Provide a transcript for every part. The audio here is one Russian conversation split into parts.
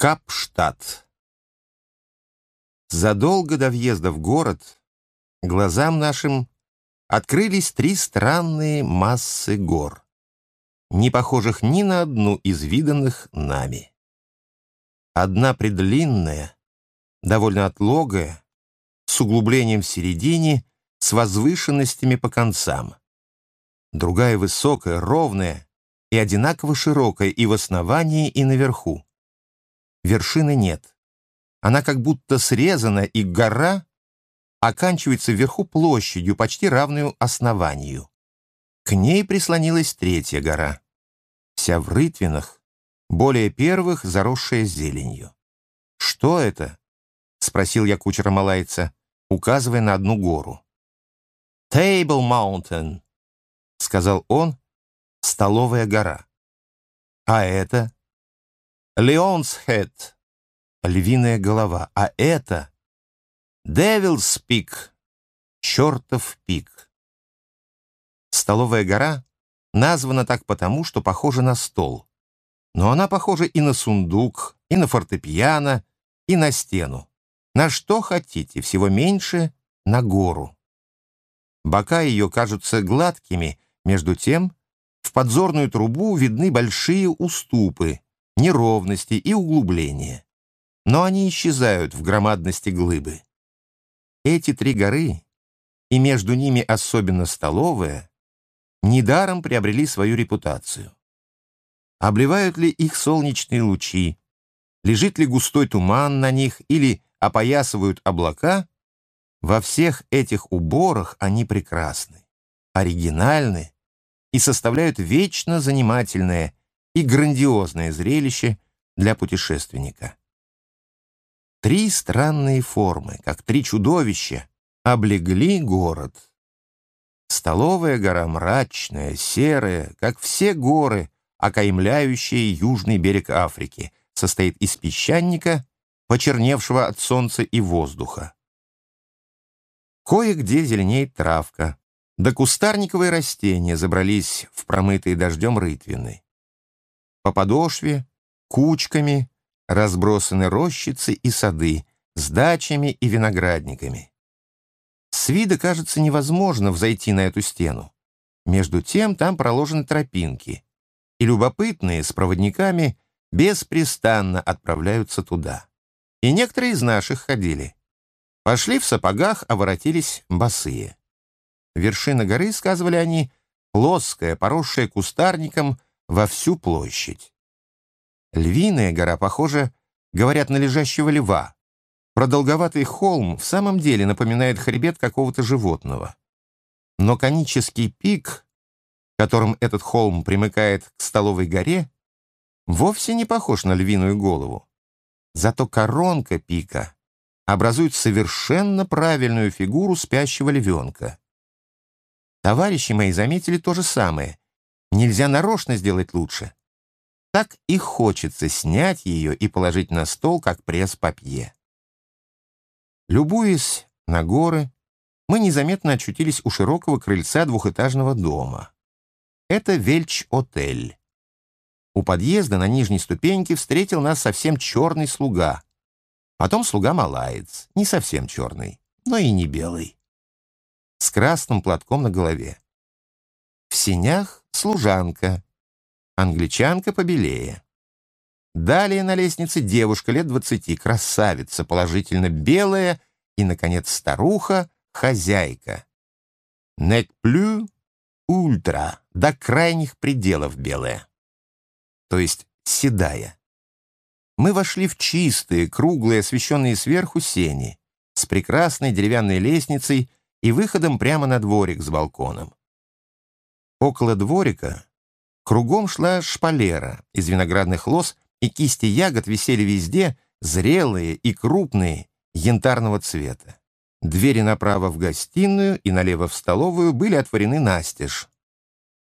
Капштадт. Задолго до въезда в город глазам нашим открылись три странные массы гор, не похожих ни на одну из виданных нами. Одна предлинная, довольно отлогая, с углублением в середине, с возвышенностями по концам. Другая высокая, ровная и одинаково широкая и в основании, и наверху вершины нет. Она как будто срезана, и гора оканчивается вверху площадью, почти равную основанию. К ней прислонилась третья гора, вся в рытвинах, более первых, заросшая зеленью. «Что это?» — спросил я кучера Малайца, указывая на одну гору. «Table Mountain», — сказал он, — «столовая гора». «А это?» Леонс львиная голова, а это Девилс Пик, чертов пик. Столовая гора названа так потому, что похожа на стол. Но она похожа и на сундук, и на фортепиано, и на стену. На что хотите, всего меньше — на гору. Бока ее кажутся гладкими, между тем в подзорную трубу видны большие уступы, неровности и углубления. Но они исчезают в громадности глыбы. Эти три горы, и между ними особенно столовая, недаром приобрели свою репутацию. Обливают ли их солнечные лучи, лежит ли густой туман на них или опоясывают облака, во всех этих уборах они прекрасны, оригинальны и составляют вечно занимательное и грандиозное зрелище для путешественника. Три странные формы, как три чудовища, облегли город. Столовая гора мрачная, серая, как все горы, окаймляющие южный берег Африки, состоит из песчаника, почерневшего от солнца и воздуха. Кое-где зеленеет травка, да кустарниковые растения забрались в промытые дождем рытвины. По подошве кучками разбросаны рощицы и сады с дачами и виноградниками. С вида кажется невозможно взойти на эту стену. Между тем там проложены тропинки, и любопытные с проводниками беспрестанно отправляются туда. И некоторые из наших ходили. Пошли в сапогах, а воротились босые. Вершина горы, сказывали они, плоская, поросшая кустарником, во всю площадь. Львиная гора похожа, говорят, на лежащего льва. Продолговатый холм в самом деле напоминает хребет какого-то животного. Но конический пик, которым этот холм примыкает к столовой горе, вовсе не похож на львиную голову. Зато коронка пика образует совершенно правильную фигуру спящего львенка. Товарищи мои заметили то же самое Нельзя нарочно сделать лучше. Так и хочется снять ее и положить на стол, как пресс-папье. Любуясь на горы, мы незаметно очутились у широкого крыльца двухэтажного дома. Это Вельч-отель. У подъезда на нижней ступеньке встретил нас совсем черный слуга. Потом слуга-малаец, не совсем черный, но и не белый. С красным платком на голове. В синях служанка, англичанка побелее. Далее на лестнице девушка лет двадцати, красавица, положительно белая, и, наконец, старуха, хозяйка. Нек плю ультра, до крайних пределов белая. То есть седая. Мы вошли в чистые, круглые, освещенные сверху сени, с прекрасной деревянной лестницей и выходом прямо на дворик с балконом. Около дворика кругом шла шпалера из виноградных лоз, и кисти ягод висели везде, зрелые и крупные, янтарного цвета. Двери направо в гостиную и налево в столовую были отворены настежь,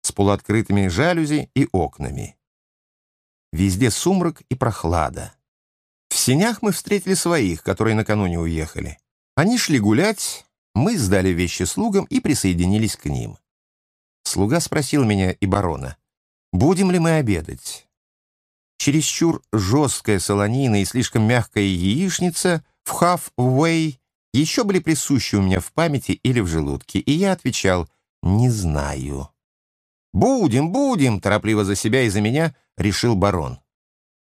с полуоткрытыми жалюзи и окнами. Везде сумрак и прохлада. В сенях мы встретили своих, которые накануне уехали. Они шли гулять, мы сдали вещи слугам и присоединились к ним. Слуга спросил меня и барона, будем ли мы обедать. чересчур жесткая солонина и слишком мягкая яичница в half-way еще были присущи у меня в памяти или в желудке, и я отвечал «не знаю». «Будем, будем!» — торопливо за себя и за меня решил барон.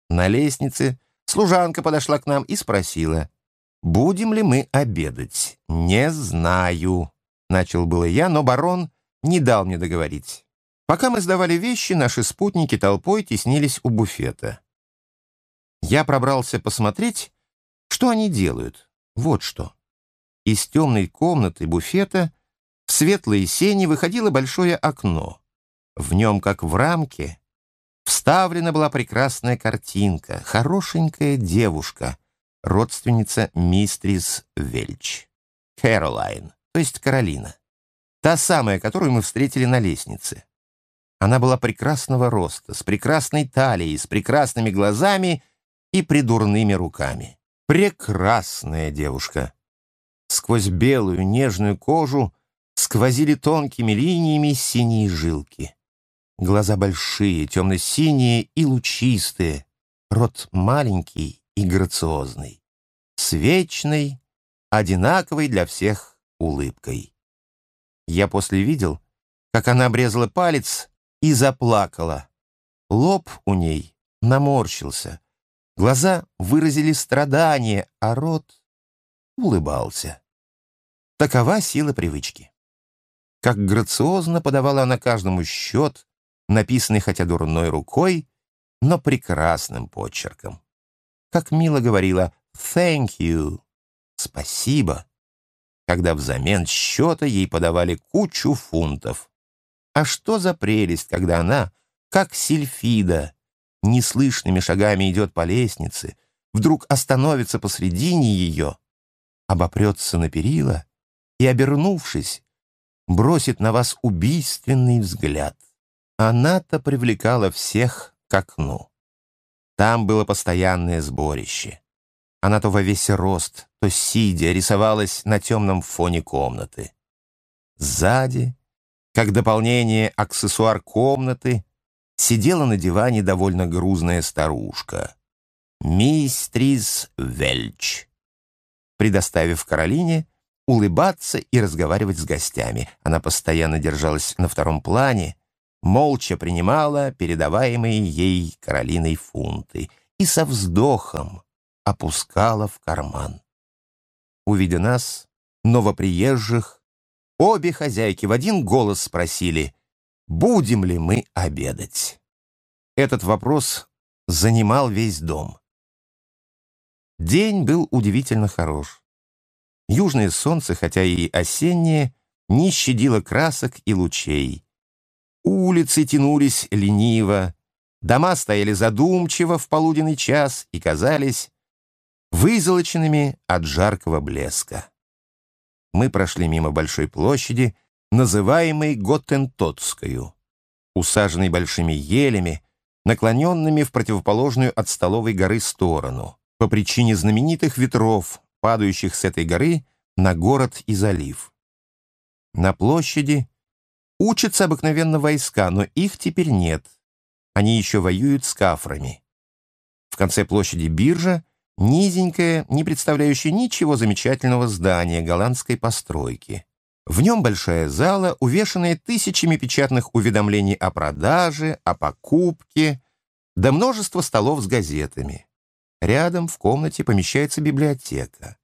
На лестнице служанка подошла к нам и спросила, «Будем ли мы обедать?» «Не знаю», — начал было я, но барон не дал мне договорить. Пока мы сдавали вещи, наши спутники толпой теснились у буфета. Я пробрался посмотреть, что они делают. Вот что. Из темной комнаты буфета в светлые сени выходило большое окно. В нем, как в рамке, вставлена была прекрасная картинка, хорошенькая девушка, родственница мистрис Вельч. Кэролайн, то есть Каролина. Та самая, которую мы встретили на лестнице. Она была прекрасного роста, с прекрасной талией, с прекрасными глазами и придурными руками. Прекрасная девушка. Сквозь белую нежную кожу сквозили тонкими линиями синие жилки. Глаза большие, темно-синие и лучистые, рот маленький и грациозный, с вечной, одинаковой для всех улыбкой. Я после видел, как она обрезала палец и заплакала. Лоб у ней наморщился, глаза выразили страдание, а рот улыбался. Такова сила привычки. Как грациозно подавала она каждому счет, написанный хотя дурной рукой, но прекрасным почерком. Как мило говорила «thank you» — «спасибо», когда взамен счета ей подавали кучу фунтов. А что за прелесть, когда она, как сильфида, неслышными шагами идет по лестнице, вдруг остановится посредине ее, обопрется на перила и, обернувшись, бросит на вас убийственный взгляд. Она-то привлекала всех к окну. Там было постоянное сборище. Она то во весь рост, то сидя, рисовалась на темном фоне комнаты. Сзади, как дополнение аксессуар комнаты, сидела на диване довольно грузная старушка. Мистрис Вельч. Предоставив Каролине улыбаться и разговаривать с гостями, она постоянно держалась на втором плане, молча принимала передаваемые ей Каролиной фунты и со вздохом опускала в карман. Увидя нас, новоприезжих, обе хозяйки в один голос спросили, будем ли мы обедать. Этот вопрос занимал весь дом. День был удивительно хорош. Южное солнце, хотя и осеннее, не щадило красок и лучей. Улицы тянулись лениво, дома стояли задумчиво в полуденный час и казались вызолоченными от жаркого блеска. Мы прошли мимо большой площади, называемой Готентотскую, усаженной большими елями, наклоненными в противоположную от столовой горы сторону, по причине знаменитых ветров, падающих с этой горы на город и залив. На площади Учатся обыкновенно войска, но их теперь нет. Они еще воюют с кафрами. В конце площади биржа низенькое, не представляющее ничего замечательного здание голландской постройки. В нем большая зала, увешанная тысячами печатных уведомлений о продаже, о покупке, да множество столов с газетами. Рядом в комнате помещается библиотека.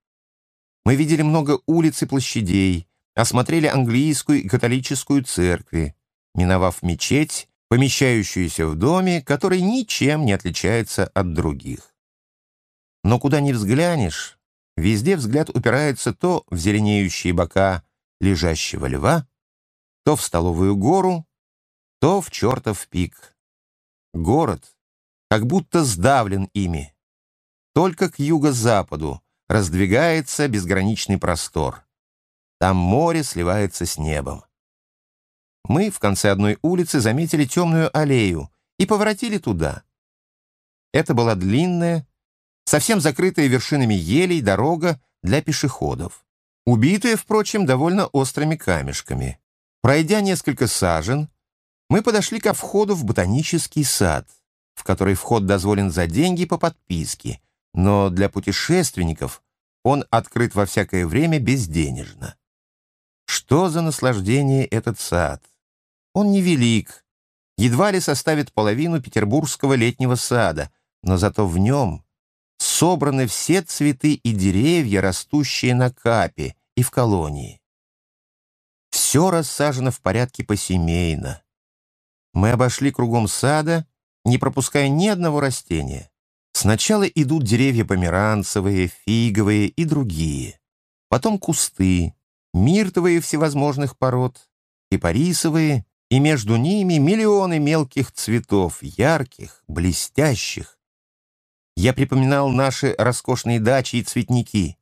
Мы видели много улиц и площадей, осмотрели английскую и католическую церкви, миновав мечеть, помещающуюся в доме, который ничем не отличается от других. Но куда ни взглянешь, везде взгляд упирается то в зеленеющие бока лежащего льва, то в столовую гору, то в чертов пик. Город как будто сдавлен ими. Только к юго-западу раздвигается безграничный простор. Там море сливается с небом. Мы в конце одной улицы заметили темную аллею и поворотили туда. Это была длинная, совсем закрытая вершинами елей дорога для пешеходов, убитая, впрочем, довольно острыми камешками. Пройдя несколько сажен, мы подошли ко входу в ботанический сад, в который вход дозволен за деньги по подписке, но для путешественников он открыт во всякое время безденежно. Что за наслаждение этот сад! Он невелик, едва ли составит половину петербургского летнего сада, но зато в нем собраны все цветы и деревья, растущие на капе и в колонии. Все рассажено в порядке посемейно. Мы обошли кругом сада, не пропуская ни одного растения. Сначала идут деревья померанцевые, фиговые и другие. Потом кусты, миртовые всевозможных пород, кипарисовые, и между ними миллионы мелких цветов, ярких, блестящих. Я припоминал наши роскошные дачи и цветники,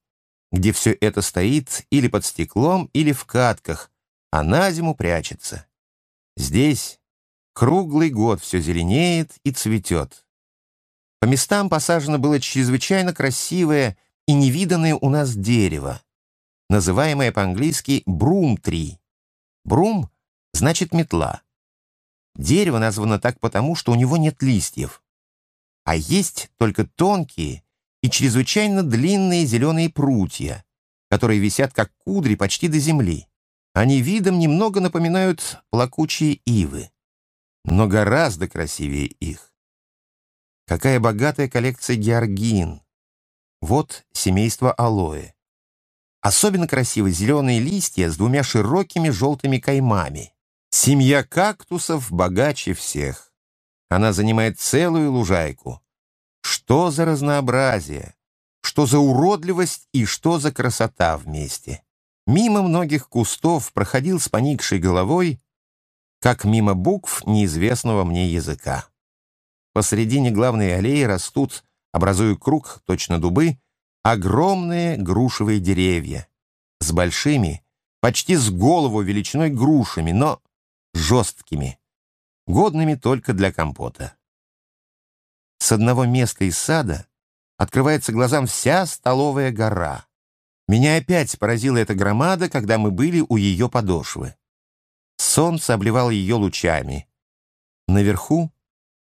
где все это стоит или под стеклом, или в катках, а на зиму прячется. Здесь круглый год все зеленеет и цветет. По местам посажено было чрезвычайно красивое и невиданное у нас дерево, называемое по-английски брум-три. Брум значит метла. Дерево названо так потому, что у него нет листьев, а есть только тонкие и чрезвычайно длинные зеленые прутья, которые висят как кудри почти до земли. Они видом немного напоминают плакучие ивы, но гораздо красивее их. Какая богатая коллекция георгин. Вот семейство алоэ. Особенно красивы зеленые листья с двумя широкими желтыми каймами. Семья кактусов богаче всех. Она занимает целую лужайку. Что за разнообразие, что за уродливость и что за красота вместе. Мимо многих кустов проходил с поникшей головой, как мимо букв неизвестного мне языка. Посредине главной аллеи растут, образуя круг, точно дубы, огромные грушевые деревья с большими, почти с голову величиной грушами, но жесткими, годными только для компота. С одного места из сада открывается глазам вся столовая гора. Меня опять поразила эта громада, когда мы были у ее подошвы. Солнце обливало ее лучами. Наверху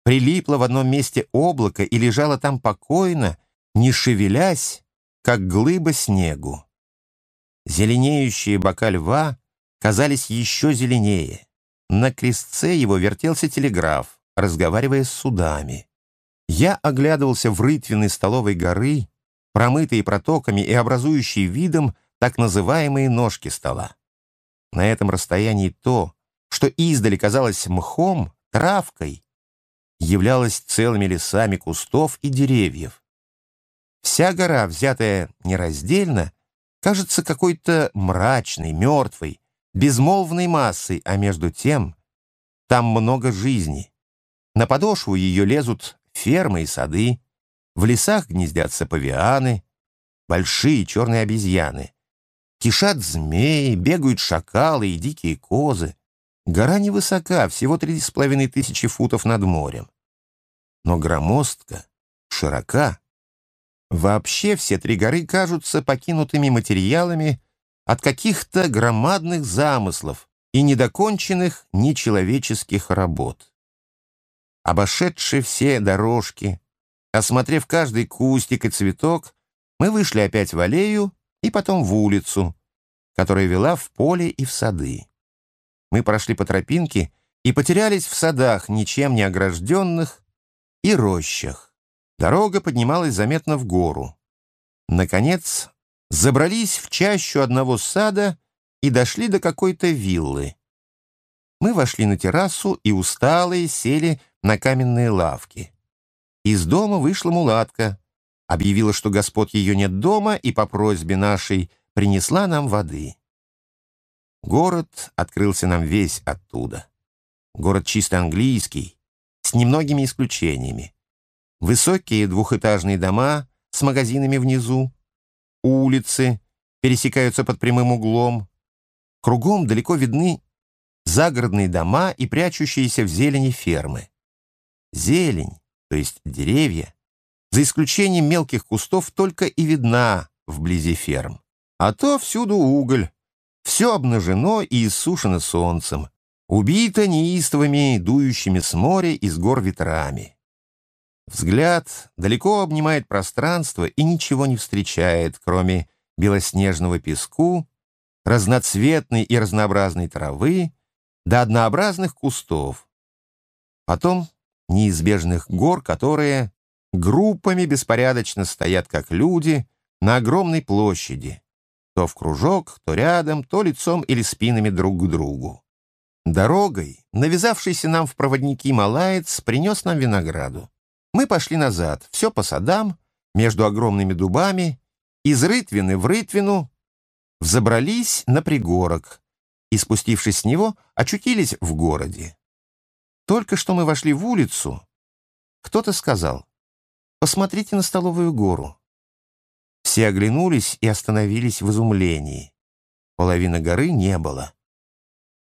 прилипло в одном месте облако и лежало там покойно, не шевелясь, как глыба снегу. Зеленеющие бока льва казались еще зеленее. На крестце его вертелся телеграф, разговаривая с судами. Я оглядывался в рытвины столовой горы, промытые протоками и образующие видом так называемые ножки стола. На этом расстоянии то, что издали казалось мхом, травкой, являлась целыми лесами кустов и деревьев. Вся гора, взятая нераздельно, кажется какой-то мрачной, мертвой, безмолвной массой, а между тем там много жизни. На подошву ее лезут фермы и сады, в лесах гнездятся павианы, большие черные обезьяны. Кишат змеи, бегают шакалы и дикие козы. Гора невысока, всего три с половиной тысячи футов над морем. Но громоздка, широка. Вообще все три горы кажутся покинутыми материалами от каких-то громадных замыслов и недоконченных нечеловеческих работ. Обошедшие все дорожки, осмотрев каждый кустик и цветок, мы вышли опять в аллею и потом в улицу, которая вела в поле и в сады. Мы прошли по тропинке и потерялись в садах, ничем не огражденных, и рощах. Дорога поднималась заметно в гору. Наконец, забрались в чащу одного сада и дошли до какой-то виллы. Мы вошли на террасу и усталые сели на каменные лавки. Из дома вышла мулатка, объявила, что господ ее нет дома, и по просьбе нашей принесла нам воды. Город открылся нам весь оттуда. Город чисто английский, с немногими исключениями. Высокие двухэтажные дома с магазинами внизу, улицы пересекаются под прямым углом. Кругом далеко видны загородные дома и прячущиеся в зелени фермы. Зелень, то есть деревья, за исключением мелких кустов, только и видна вблизи ферм. А то всюду уголь, все обнажено и иссушено солнцем, убито неистовыми, дующими с моря и с гор ветрами. Взгляд далеко обнимает пространство и ничего не встречает, кроме белоснежного песку, разноцветной и разнообразной травы до однообразных кустов. Потом неизбежных гор, которые группами беспорядочно стоят, как люди, на огромной площади, то в кружок, то рядом, то лицом или спинами друг к другу. Дорогой, навязавшийся нам в проводники малаец, принес нам винограду. Мы пошли назад, все по садам, между огромными дубами, из рытвины в рытвину, взобрались на пригорок и, спустившись с него, очутились в городе. Только что мы вошли в улицу, кто-то сказал, «Посмотрите на столовую гору». Все оглянулись и остановились в изумлении. Половины горы не было.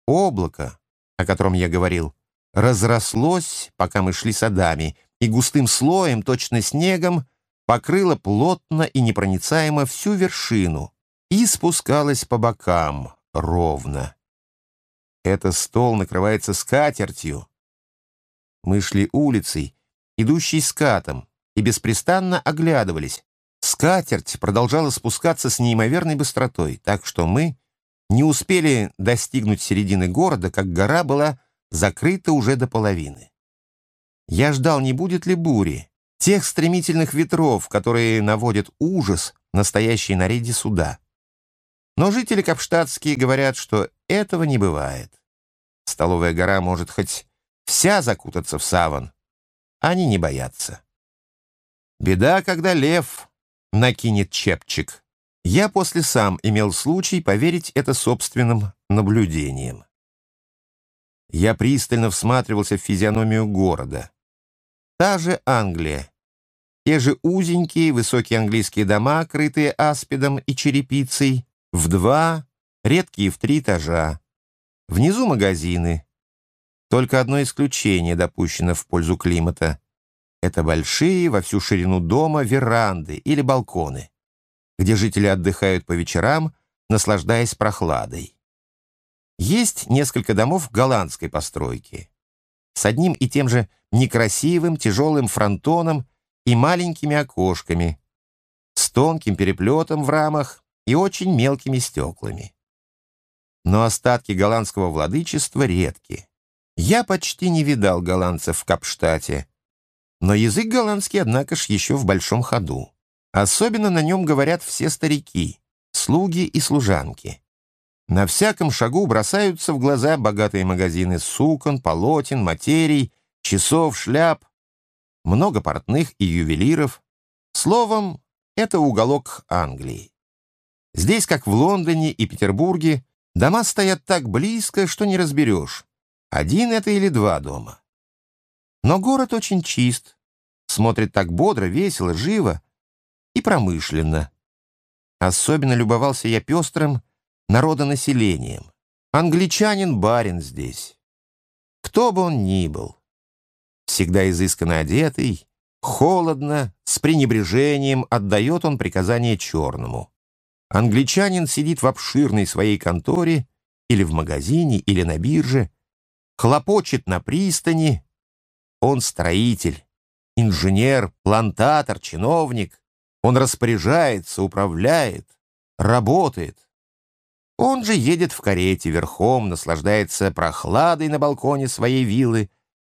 Облако, о котором я говорил, разрослось, пока мы шли садами, и густым слоем, точно снегом, покрыло плотно и непроницаемо всю вершину и спускалось по бокам ровно. Это стол накрывается скатертью. Мы шли улицей, идущей скатом, и беспрестанно оглядывались. Скатерть продолжала спускаться с неимоверной быстротой, так что мы не успели достигнуть середины города, как гора была закрыта уже до половины. Я ждал, не будет ли бури, тех стремительных ветров, которые наводят ужас настоящей на рейде суда. Но жители Капштадтские говорят, что этого не бывает. Столовая гора может хоть вся закутаться в саван. Они не боятся. Беда, когда лев накинет чепчик. Я после сам имел случай поверить это собственным наблюдениям. Я пристально всматривался в физиономию города. Та же Англия. Те же узенькие высокие английские дома, крытые аспидом и черепицей, в два, редкие в три этажа. Внизу магазины. Только одно исключение допущено в пользу климата. Это большие во всю ширину дома веранды или балконы где жители отдыхают по вечерам, наслаждаясь прохладой. Есть несколько домов голландской постройки с одним и тем же некрасивым тяжелым фронтоном и маленькими окошками, с тонким переплетом в рамах и очень мелкими стеклами. Но остатки голландского владычества редки. Я почти не видал голландцев в Капштате, но язык голландский, однако ж, еще в большом ходу. Особенно на нем говорят все старики, слуги и служанки. На всяком шагу бросаются в глаза богатые магазины сукон, полотен, материй, часов, шляп, много портных и ювелиров. Словом, это уголок Англии. Здесь, как в Лондоне и Петербурге, дома стоят так близко, что не разберешь, один это или два дома. Но город очень чист, смотрит так бодро, весело, живо, и промышленно. Особенно любовался я пестрым народонаселением. Англичанин барин здесь. Кто бы он ни был. Всегда изысканно одетый, холодно, с пренебрежением отдает он приказание черному. Англичанин сидит в обширной своей конторе или в магазине, или на бирже, хлопочет на пристани. Он строитель, инженер, плантатор, чиновник. Он распоряжается, управляет, работает. Он же едет в карете верхом, наслаждается прохладой на балконе своей виллы,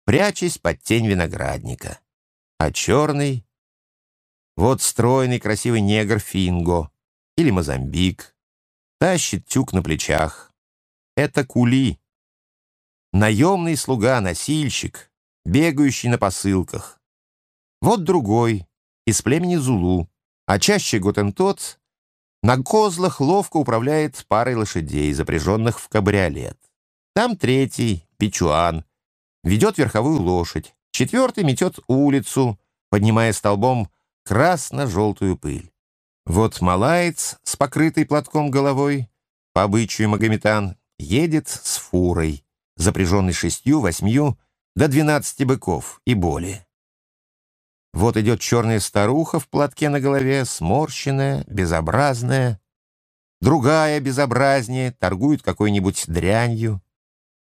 прячась под тень виноградника. А черный... Вот стройный красивый негр Финго или Мозамбик. Тащит тюк на плечах. Это кули. Наемный слуга, носильщик, бегающий на посылках. Вот другой, из племени Зулу, а чаще Готентот на козлах ловко управляет парой лошадей, запряженных в кабриолет. Там третий, Пичуан, ведет верховую лошадь, четвертый метет улицу, поднимая столбом красно-желтую пыль. Вот малаец с покрытой платком головой, по обычаю Магометан, едет с фурой, запряженной шестью, восьмью до двенадцати быков и более. Вот идет черная старуха в платке на голове, сморщенная, безобразная. Другая безобразнее, торгует какой-нибудь дрянью.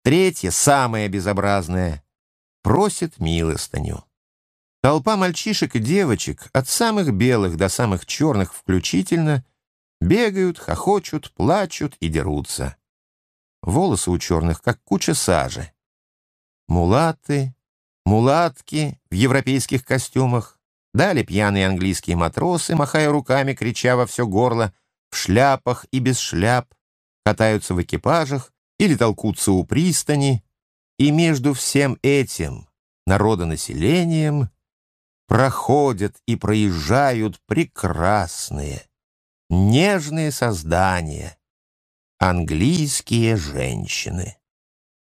Третья, самая безобразная, просит милостыню. Толпа мальчишек и девочек, от самых белых до самых черных включительно, бегают, хохочут, плачут и дерутся. Волосы у черных, как куча сажи. Мулаты, мулатки в европейских костюмах, Дали пьяные английские матросы, махая руками, крича во все горло, в шляпах и без шляп, катаются в экипажах или толкутся у пристани, и между всем этим народонаселением проходят и проезжают прекрасные, нежные создания, английские женщины.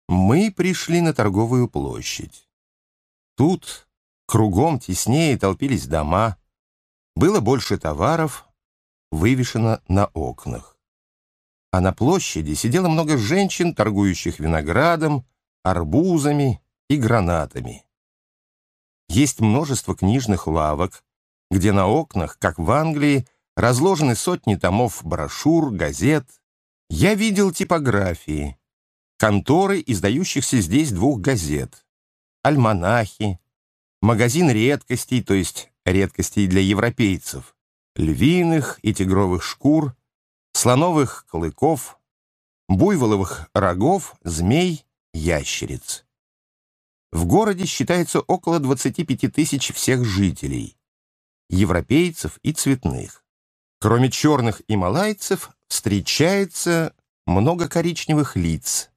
Мы пришли на торговую площадь. Тут Кругом теснее толпились дома. Было больше товаров, вывешено на окнах. А на площади сидело много женщин, торгующих виноградом, арбузами и гранатами. Есть множество книжных лавок, где на окнах, как в Англии, разложены сотни томов брошюр, газет. Я видел типографии, конторы, издающихся здесь двух газет, альманахи, магазин редкостей, то есть редкостей для европейцев, львиных и тигровых шкур, слоновых клыков, буйволовых рогов, змей, ящериц. В городе считается около 25 тысяч всех жителей, европейцев и цветных. Кроме черных и малайцев, встречается много коричневых лиц,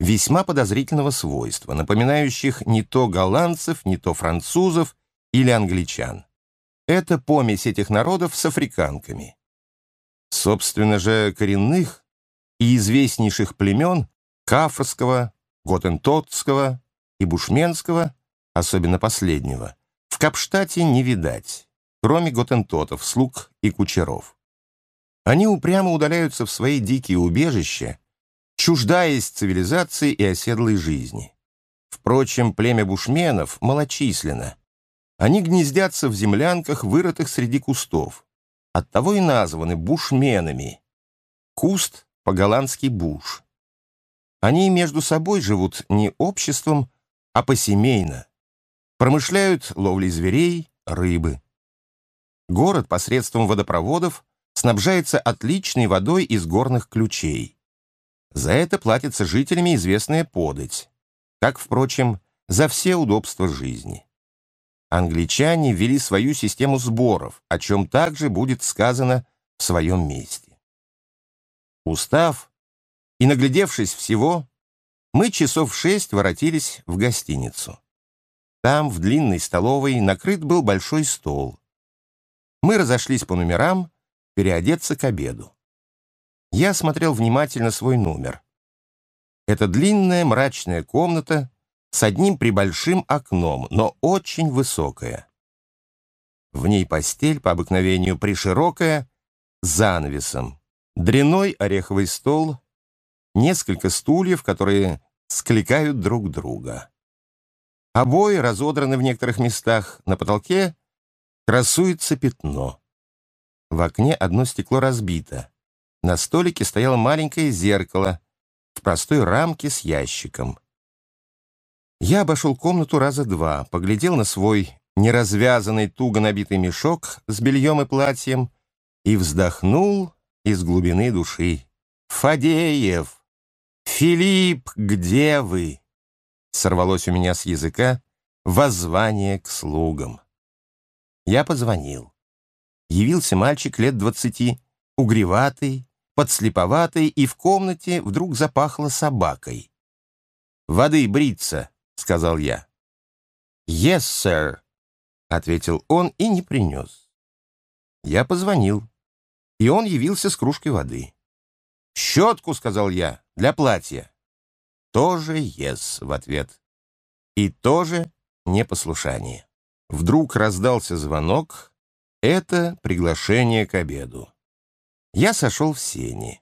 весьма подозрительного свойства, напоминающих не то голландцев, не то французов или англичан. Это помесь этих народов с африканками. Собственно же, коренных и известнейших племен Кафрского, Готентотского и Бушменского, особенно последнего, в Капштате не видать, кроме готентотов, слуг и кучеров. Они упрямо удаляются в свои дикие убежища, чуждаясь цивилизации и оседлой жизни. Впрочем, племя бушменов малочисленно. Они гнездятся в землянках, вырытых среди кустов. Оттого и названы бушменами. Куст по-голландски буш. Они между собой живут не обществом, а посемейно. Промышляют ловлей зверей, рыбы. Город посредством водопроводов снабжается отличной водой из горных ключей. За это платится жителями известная подать, как, впрочем, за все удобства жизни. Англичане ввели свою систему сборов, о чем также будет сказано в своем месте. Устав и наглядевшись всего, мы часов шесть воротились в гостиницу. Там, в длинной столовой, накрыт был большой стол. Мы разошлись по номерам переодеться к обеду. Я смотрел внимательно свой номер. Это длинная мрачная комната с одним прибольшим окном, но очень высокая. В ней постель, по обыкновению приширокая, занавесом, дряной ореховый стол, несколько стульев, которые скликают друг друга. Обои разодраны в некоторых местах, на потолке красуется пятно. В окне одно стекло разбито. На столике стояло маленькое зеркало в простой рамке с ящиком. Я обошел комнату раза два, поглядел на свой неразвязанный, туго набитый мешок с бельем и платьем и вздохнул из глубины души. «Фадеев! Филипп, где вы?» Сорвалось у меня с языка воззвание к слугам. Я позвонил. Явился мальчик лет двадцати, угреватый, подслеповатой, и в комнате вдруг запахло собакой. «Воды бриться», — сказал я. «Yes, sir», — ответил он и не принес. Я позвонил, и он явился с кружкой воды. «Щетку», — сказал я, — «для платья». Тоже «yes» в ответ. И тоже непослушание. Вдруг раздался звонок. Это приглашение к обеду. Я сошел в сени.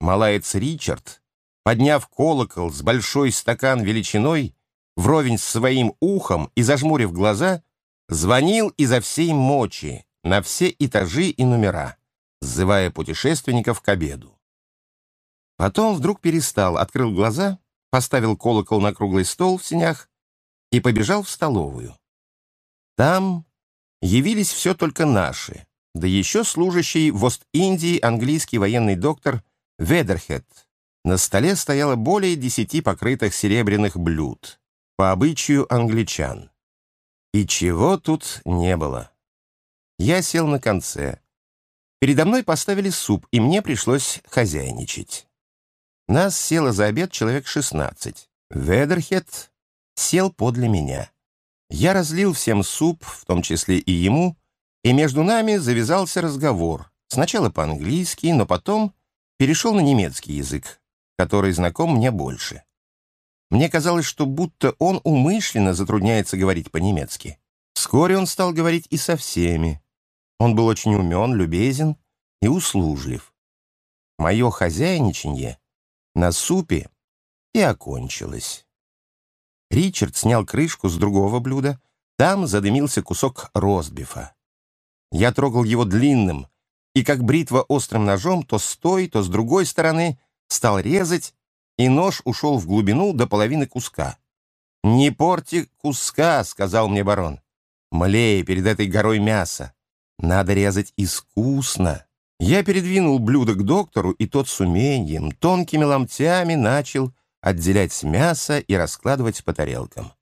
Малаец Ричард, подняв колокол с большой стакан величиной, вровень с своим ухом и зажмурив глаза, звонил изо всей мочи на все этажи и номера, сзывая путешественников к обеду. Потом вдруг перестал, открыл глаза, поставил колокол на круглый стол в сенях и побежал в столовую. Там явились все только наши, да еще служащий в Ост-Индии английский военный доктор Ведерхед. На столе стояло более десяти покрытых серебряных блюд, по обычаю англичан. И чего тут не было. Я сел на конце. Передо мной поставили суп, и мне пришлось хозяйничать. Нас село за обед человек шестнадцать. Ведерхед сел подле меня. Я разлил всем суп, в том числе и ему, и между нами завязался разговор. Сначала по-английски, но потом перешел на немецкий язык, который знаком мне больше. Мне казалось, что будто он умышленно затрудняется говорить по-немецки. Вскоре он стал говорить и со всеми. Он был очень умен, любезен и услужлив. Мое хозяйничанье на супе и окончилось. Ричард снял крышку с другого блюда. Там задымился кусок ростбифа. Я трогал его длинным, и как бритва острым ножом то с той, то с другой стороны стал резать, и нож ушел в глубину до половины куска. «Не порти куска», — сказал мне барон, млея перед этой горой мяса. «Надо резать искусно». Я передвинул блюдо к доктору, и тот с умением, тонкими ломтями начал отделять мясо и раскладывать по тарелкам.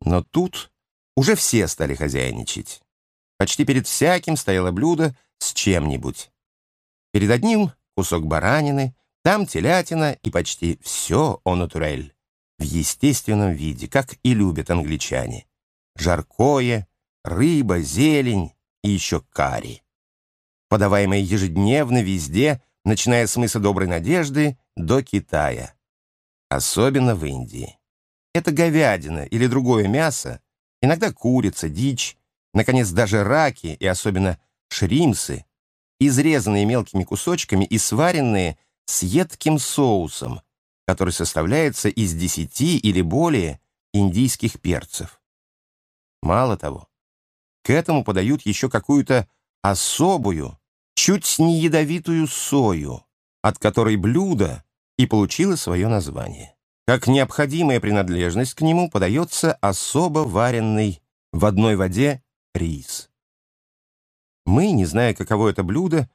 Но тут уже все стали хозяйничать. Почти перед всяким стояло блюдо с чем-нибудь. Перед одним кусок баранины, там телятина и почти все о натурель. В естественном виде, как и любят англичане. Жаркое, рыба, зелень и еще карри. Подаваемое ежедневно везде, начиная с мыса Доброй Надежды до Китая особенно в Индии. Это говядина или другое мясо, иногда курица, дичь, наконец даже раки и особенно шримсы, изрезанные мелкими кусочками и сваренные с едким соусом, который составляется из десяти или более индийских перцев. Мало того, к этому подают еще какую-то особую, чуть не ядовитую сою, от которой блюдо и получила свое название. Как необходимая принадлежность к нему подается особо варенный в одной воде рис. Мы, не зная, каково это блюдо,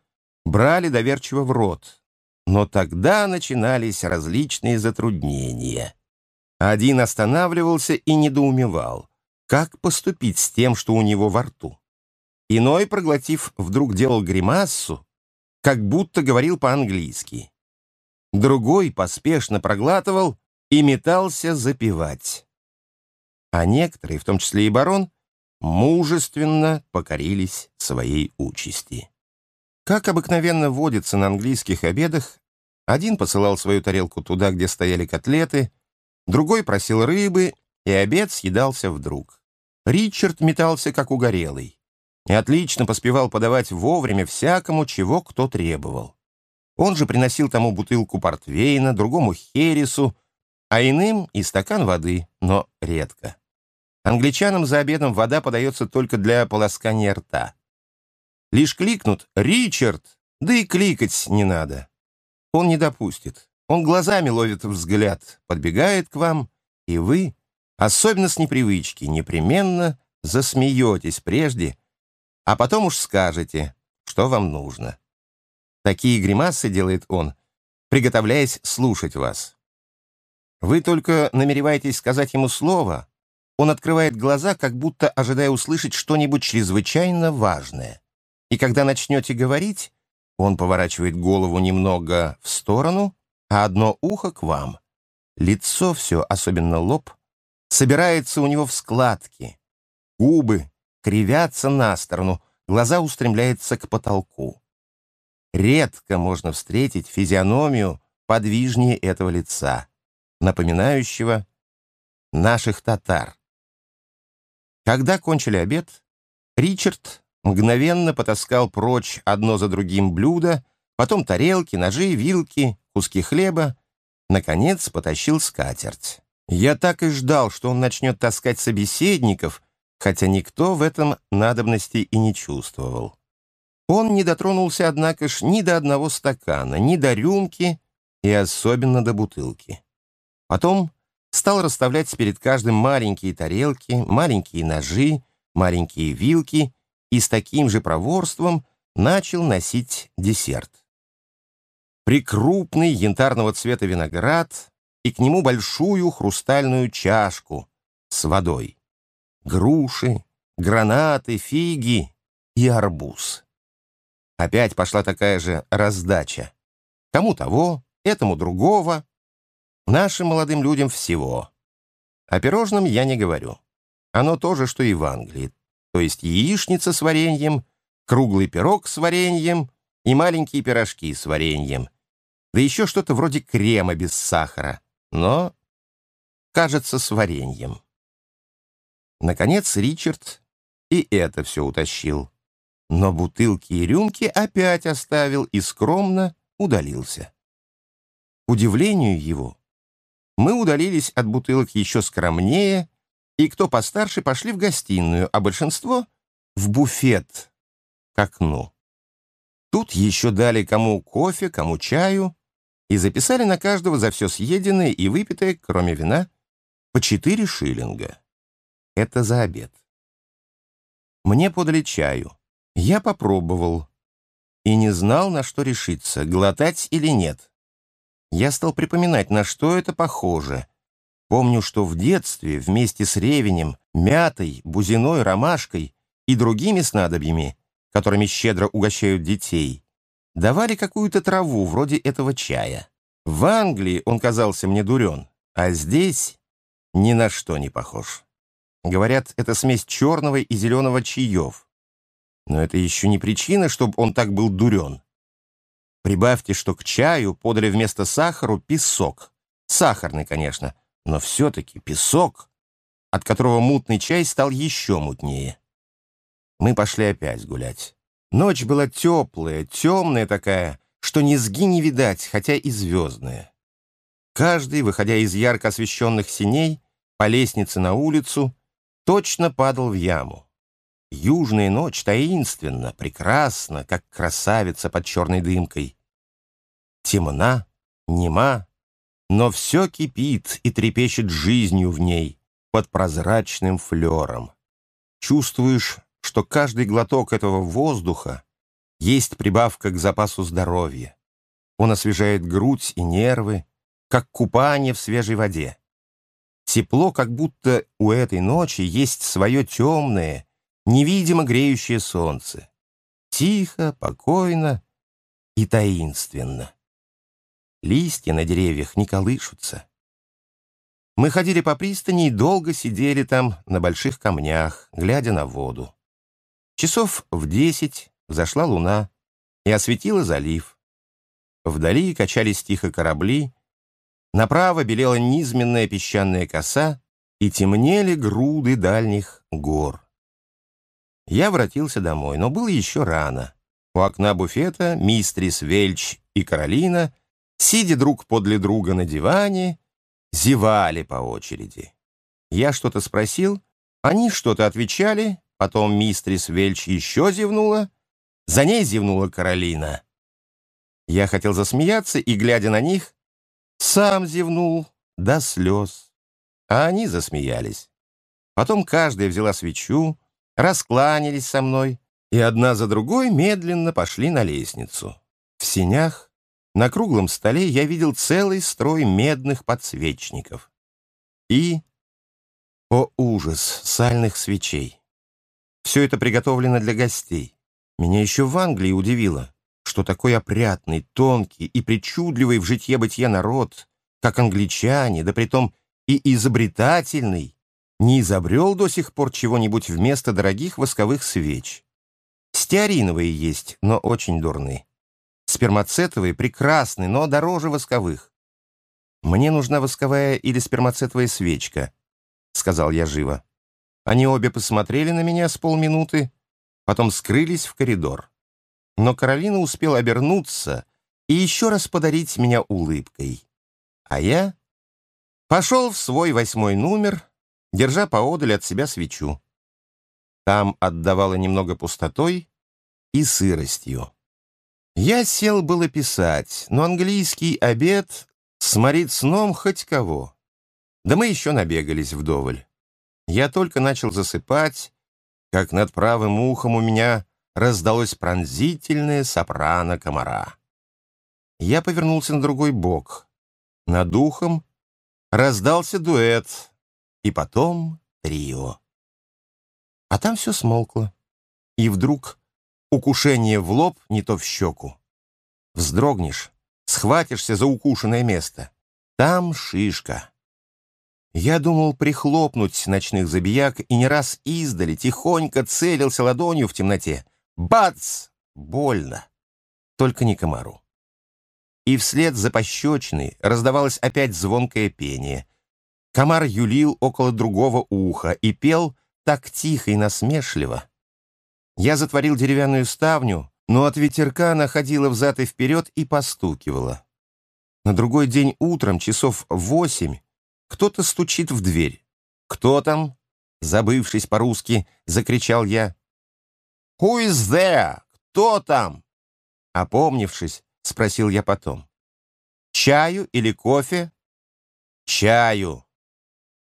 брали доверчиво в рот, но тогда начинались различные затруднения. Один останавливался и недоумевал, как поступить с тем, что у него во рту. Иной, проглотив, вдруг делал гримассу, как будто говорил по-английски другой поспешно проглатывал и метался запивать. А некоторые, в том числе и барон, мужественно покорились своей участи. Как обыкновенно водится на английских обедах, один посылал свою тарелку туда, где стояли котлеты, другой просил рыбы, и обед съедался вдруг. Ричард метался, как угорелый, и отлично поспевал подавать вовремя всякому, чего кто требовал. Он же приносил тому бутылку портвейна, другому хересу, а иным и стакан воды, но редко. Англичанам за обедом вода подается только для полоскания рта. Лишь кликнут «Ричард!» да и кликать не надо. Он не допустит. Он глазами ловит взгляд, подбегает к вам, и вы, особенно с непривычки, непременно засмеетесь прежде, а потом уж скажете, что вам нужно. Такие гримасы делает он, приготовляясь слушать вас. Вы только намереваетесь сказать ему слово, он открывает глаза, как будто ожидая услышать что-нибудь чрезвычайно важное. И когда начнете говорить, он поворачивает голову немного в сторону, а одно ухо к вам. Лицо все, особенно лоб, собирается у него в складки. Губы кривятся на сторону, глаза устремляются к потолку. Редко можно встретить физиономию подвижнее этого лица, напоминающего наших татар. Когда кончили обед, Ричард мгновенно потаскал прочь одно за другим блюда, потом тарелки, ножи, вилки, куски хлеба, наконец потащил скатерть. Я так и ждал, что он начнет таскать собеседников, хотя никто в этом надобности и не чувствовал. Он не дотронулся, однако ж, ни до одного стакана, ни до рюмки и особенно до бутылки. Потом стал расставлять перед каждым маленькие тарелки, маленькие ножи, маленькие вилки и с таким же проворством начал носить десерт. Прикрупный янтарного цвета виноград и к нему большую хрустальную чашку с водой. Груши, гранаты, фиги и арбуз. Опять пошла такая же раздача. Кому того, этому другого. Нашим молодым людям всего. О пирожном я не говорю. Оно то же, что и в Англии. То есть яичница с вареньем, круглый пирог с вареньем и маленькие пирожки с вареньем. Да еще что-то вроде крема без сахара. Но, кажется, с вареньем. Наконец Ричард и это все утащил. Но бутылки и рюмки опять оставил и скромно удалился. К удивлению его, мы удалились от бутылок еще скромнее, и кто постарше пошли в гостиную, а большинство — в буфет, к окну. Тут еще дали кому кофе, кому чаю, и записали на каждого за все съеденное и выпитое, кроме вина, по четыре шиллинга. Это за обед. Мне подали чаю. Я попробовал и не знал, на что решиться, глотать или нет. Я стал припоминать, на что это похоже. Помню, что в детстве вместе с ревенем, мятой, бузиной, ромашкой и другими снадобьями, которыми щедро угощают детей, давали какую-то траву вроде этого чая. В Англии он казался мне дурен, а здесь ни на что не похож. Говорят, это смесь черного и зеленого чаев. Но это еще не причина, чтобы он так был дурен. Прибавьте, что к чаю подали вместо сахару песок. Сахарный, конечно, но все-таки песок, от которого мутный чай стал еще мутнее. Мы пошли опять гулять. Ночь была теплая, темная такая, что низги не видать, хотя и звездная. Каждый, выходя из ярко освещенных синей, по лестнице на улицу, точно падал в яму. Южная ночь таинственна, прекрасна, как красавица под черной дымкой. Темна, нема, но все кипит и трепещет жизнью в ней под прозрачным флером. Чувствуешь, что каждый глоток этого воздуха есть прибавка к запасу здоровья. Он освежает грудь и нервы, как купание в свежей воде. Тепло, как будто у этой ночи есть свое темное, невидимо греющее солнце. Тихо, покойно и таинственно. Листья на деревьях не колышутся. Мы ходили по пристани и долго сидели там на больших камнях, глядя на воду. Часов в десять взошла луна и осветила залив. Вдали качались тихо корабли, Направо белела низменная песчаная коса, и темнели груды дальних гор. Я воротился домой, но было еще рано. У окна буфета мистрис Вельч и Каролина, сидя друг подле друга на диване, зевали по очереди. Я что-то спросил, они что-то отвечали, потом мистрис Вельч еще зевнула, за ней зевнула Каролина. Я хотел засмеяться и, глядя на них, сам зевнул до слез. А они засмеялись. Потом каждая взяла свечу, раскланялись со мной, и одна за другой медленно пошли на лестницу. В сенях на круглом столе я видел целый строй медных подсвечников. И, о ужас, сальных свечей. Все это приготовлено для гостей. Меня еще в Англии удивило что такой опрятный, тонкий и причудливый в житье-бытие народ, как англичане, да притом и изобретательный, не изобрел до сих пор чего-нибудь вместо дорогих восковых свеч. Стеариновые есть, но очень дурны. Спермацетовые прекрасны, но дороже восковых. «Мне нужна восковая или спермацетовая свечка», — сказал я живо. Они обе посмотрели на меня с полминуты, потом скрылись в коридор но Каролина успела обернуться и еще раз подарить меня улыбкой. А я пошел в свой восьмой номер, держа поодаль от себя свечу. Там отдавало немного пустотой и сыростью. Я сел было писать, но английский обед сморит сном хоть кого. Да мы еще набегались вдоволь. Я только начал засыпать, как над правым ухом у меня раздалось пронзительное сопрано комара. Я повернулся на другой бок. Над ухом раздался дуэт, и потом трио. А там все смолкло. И вдруг укушение в лоб, не то в щеку. Вздрогнешь, схватишься за укушенное место. Там шишка. Я думал прихлопнуть ночных забияк и не раз издали тихонько целился ладонью в темноте. Бац! Больно. Только не комару. И вслед за пощечиной раздавалось опять звонкое пение. Комар юлил около другого уха и пел так тихо и насмешливо. Я затворил деревянную ставню, но от ветерка она ходила взад и вперед и постукивала. На другой день утром, часов восемь, кто-то стучит в дверь. «Кто там?» Забывшись по-русски, закричал я. «Who is there? Кто там?» Опомнившись, спросил я потом. «Чаю или кофе?» «Чаю.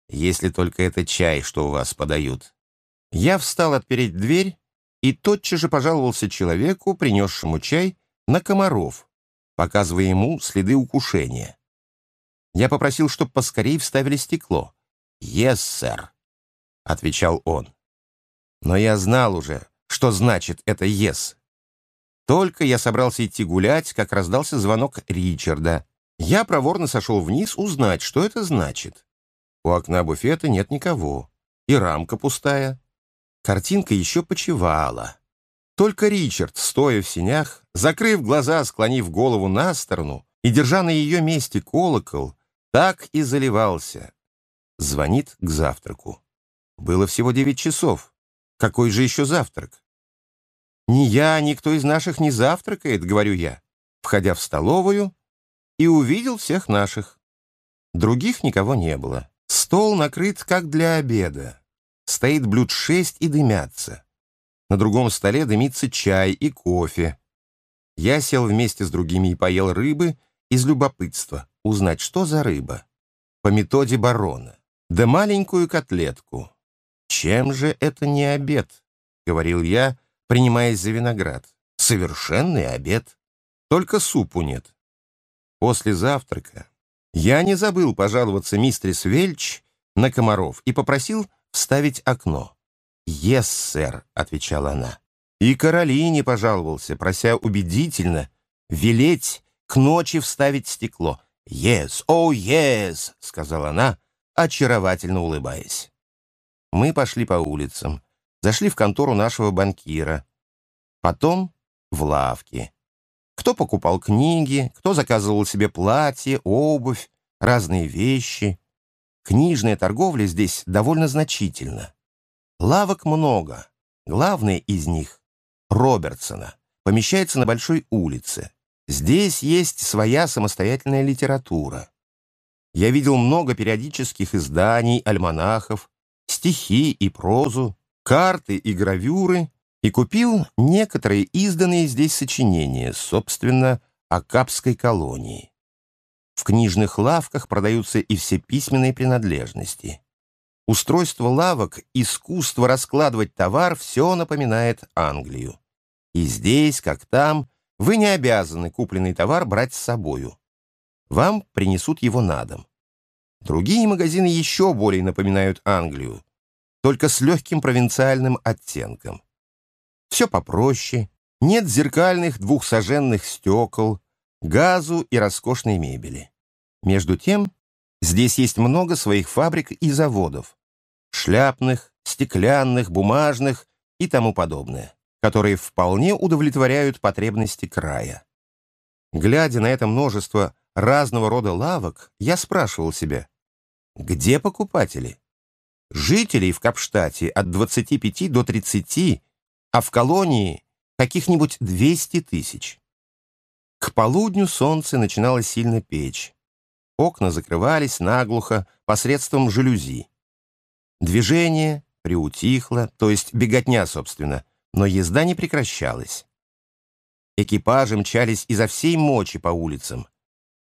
Если только это чай, что у вас подают». Я встал отпереть дверь и тотчас же пожаловался человеку, принесшему чай, на комаров, показывая ему следы укушения. Я попросил, чтобы поскорее вставили стекло. «Yes, сэр», — отвечал он. Но я знал уже, что значит это «yes». Только я собрался идти гулять, как раздался звонок Ричарда. Я проворно сошел вниз узнать, что это значит. У окна буфета нет никого, и рамка пустая. Картинка еще почевала. Только Ричард, стоя в синях, закрыв глаза, склонив голову на сторону и держа на ее месте колокол, так и заливался. Звонит к завтраку. Было всего девять часов. Какой же еще завтрак? «Ни я, никто из наших не завтракает», — говорю я, входя в столовую, и увидел всех наших. Других никого не было. Стол накрыт как для обеда. Стоит блюд шесть и дымятся. На другом столе дымится чай и кофе. Я сел вместе с другими и поел рыбы из любопытства узнать, что за рыба. По методе барона. Да маленькую котлетку. Чем же это не обед? Говорил я, принимаясь за виноград. Совершенный обед. Только супу нет. После завтрака я не забыл пожаловаться мистерис Вельч на комаров и попросил вставить окно. «Ес, сэр», — отвечала она. И Каролине пожаловался, прося убедительно велеть к ночи вставить стекло. «Yes, oh yes», — сказала она, очаровательно улыбаясь. Мы пошли по улицам, зашли в контору нашего банкира, потом в лавки. Кто покупал книги, кто заказывал себе платье, обувь, разные вещи. Книжная торговля здесь довольно значительна. Лавок много. Главная из них — Робертсона, помещается на большой улице. Здесь есть своя самостоятельная литература. Я видел много периодических изданий, альманахов, стихи и прозу, карты и гравюры, и купил некоторые изданные здесь сочинения, собственно, о Капской колонии. В книжных лавках продаются и все письменные принадлежности. Устройство лавок, искусство раскладывать товар — все напоминает Англию. И здесь, как там, вы не обязаны купленный товар брать с собою. Вам принесут его на дом. Другие магазины еще более напоминают Англию, только с легким провинциальным оттенком. Все попроще, нет зеркальных двухсоженных стекол, газу и роскошной мебели. Между тем, здесь есть много своих фабрик и заводов, шляпных, стеклянных, бумажных и тому подобное которые вполне удовлетворяют потребности края. Глядя на это множество разного рода лавок, я спрашивал себя, где покупатели? Жителей в Капштате от 25 до 30, а в колонии каких-нибудь 200 тысяч. К полудню солнце начинало сильно печь. Окна закрывались наглухо посредством жалюзи. Движение приутихло, то есть беготня, собственно, но езда не прекращалась. Экипажи мчались изо всей мочи по улицам.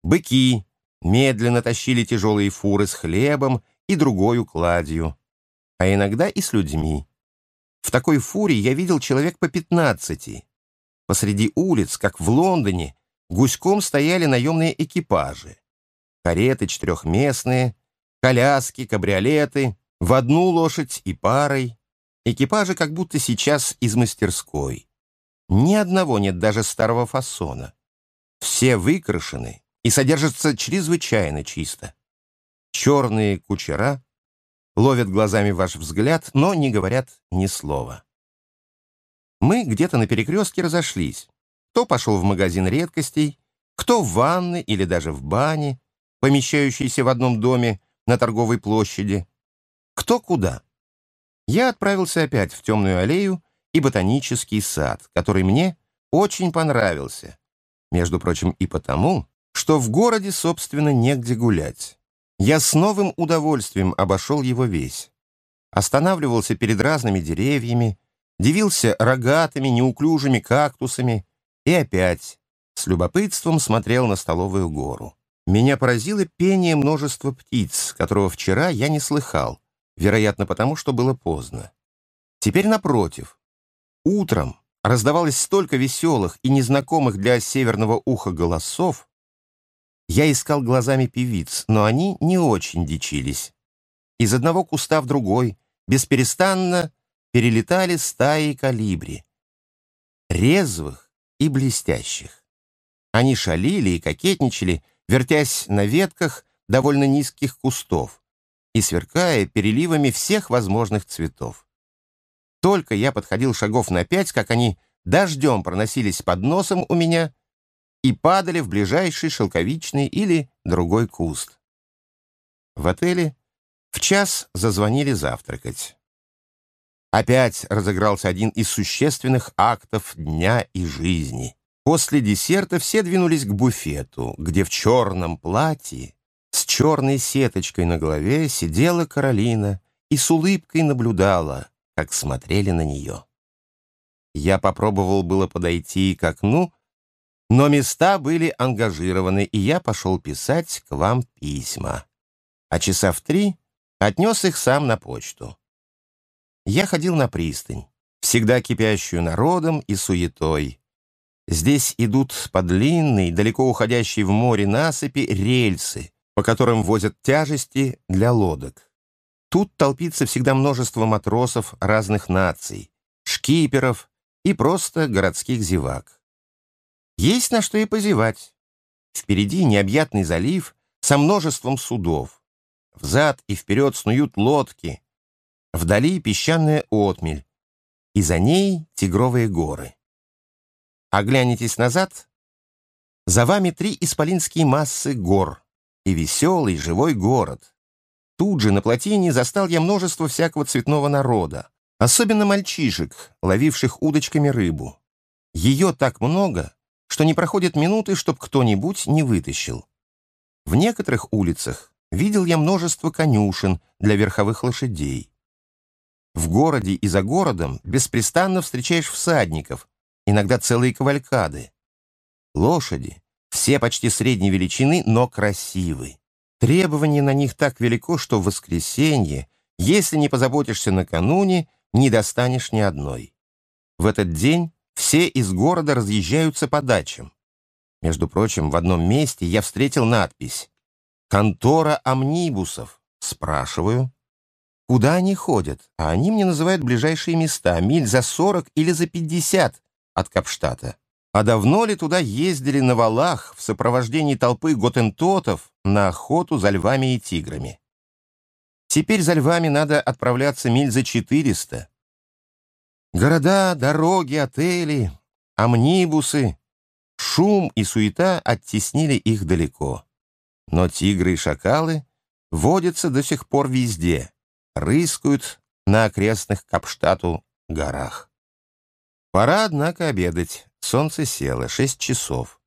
Быки медленно тащили тяжелые фуры с хлебом и другой укладью, а иногда и с людьми. В такой фуре я видел человек по пятнадцати. Посреди улиц, как в Лондоне, гуськом стояли наемные экипажи. Кареты четырехместные, коляски, кабриолеты, в одну лошадь и парой. Экипажи как будто сейчас из мастерской. Ни одного нет даже старого фасона. Все выкрашены и содержатся чрезвычайно чисто. Черные кучера ловят глазами ваш взгляд, но не говорят ни слова. Мы где-то на перекрестке разошлись. Кто пошел в магазин редкостей, кто в ванны или даже в бане, помещающиеся в одном доме на торговой площади, кто куда. Я отправился опять в темную аллею и ботанический сад, который мне очень понравился, между прочим, и потому, что в городе, собственно, негде гулять. Я с новым удовольствием обошел его весь. Останавливался перед разными деревьями, дивился рогатыми, неуклюжими кактусами и опять с любопытством смотрел на столовую гору. Меня поразило пение множества птиц, которого вчера я не слыхал, вероятно, потому что было поздно. Теперь напротив. Утром раздавалось столько веселых и незнакомых для северного уха голосов. Я искал глазами певиц, но они не очень дичились. Из одного куста в другой, бесперестанно перелетали стаи калибри, резвых и блестящих. Они шалили и кокетничали, вертясь на ветках довольно низких кустов и сверкая переливами всех возможных цветов. Только я подходил шагов на пять, как они дождем проносились под носом у меня и падали в ближайший шелковичный или другой куст. В отеле в час зазвонили завтракать. Опять разыгрался один из существенных актов дня и жизни. После десерта все двинулись к буфету, где в черном платье с черной сеточкой на голове сидела Каролина и с улыбкой наблюдала, как смотрели на нее. Я попробовал было подойти к окну, но места были ангажированы, и я пошел писать к вам письма. А часа в три отнес их сам на почту. Я ходил на пристань, всегда кипящую народом и суетой. Здесь идут по длинной, далеко уходящей в море насыпи рельсы, по которым возят тяжести для лодок. Тут толпится всегда множество матросов разных наций, шкиперов и просто городских зевак. Есть на что и позевать. Впереди необъятный залив со множеством судов. Взад и вперед снуют лодки, Вдали песчаная отмель, и за ней тигровые горы. Оглянитесь назад, за вами три исполинские массы гор и веселый живой город. Тут же на плотине застал я множество всякого цветного народа, особенно мальчишек, ловивших удочками рыбу. Ее так много, что не проходит минуты, чтоб кто-нибудь не вытащил. В некоторых улицах видел я множество конюшен для верховых лошадей. В городе и за городом беспрестанно встречаешь всадников, иногда целые кавалькады. Лошади, все почти средней величины, но красивы. Требование на них так велико, что в воскресенье, если не позаботишься накануне, не достанешь ни одной. В этот день все из города разъезжаются по дачам. Между прочим, в одном месте я встретил надпись «Контора амнибусов». Спрашиваю, Куда они ходят? А они мне называют ближайшие места, миль за 40 или за 50 от Капштата. А давно ли туда ездили на валах в сопровождении толпы готентотов на охоту за львами и тиграми? Теперь за львами надо отправляться миль за 400. Города, дороги, отели, амнибусы, шум и суета оттеснили их далеко. Но тигры и шакалы водятся до сих пор везде рыскают на окрестных Капштату горах. Пора, однако, обедать. Солнце село, шесть часов.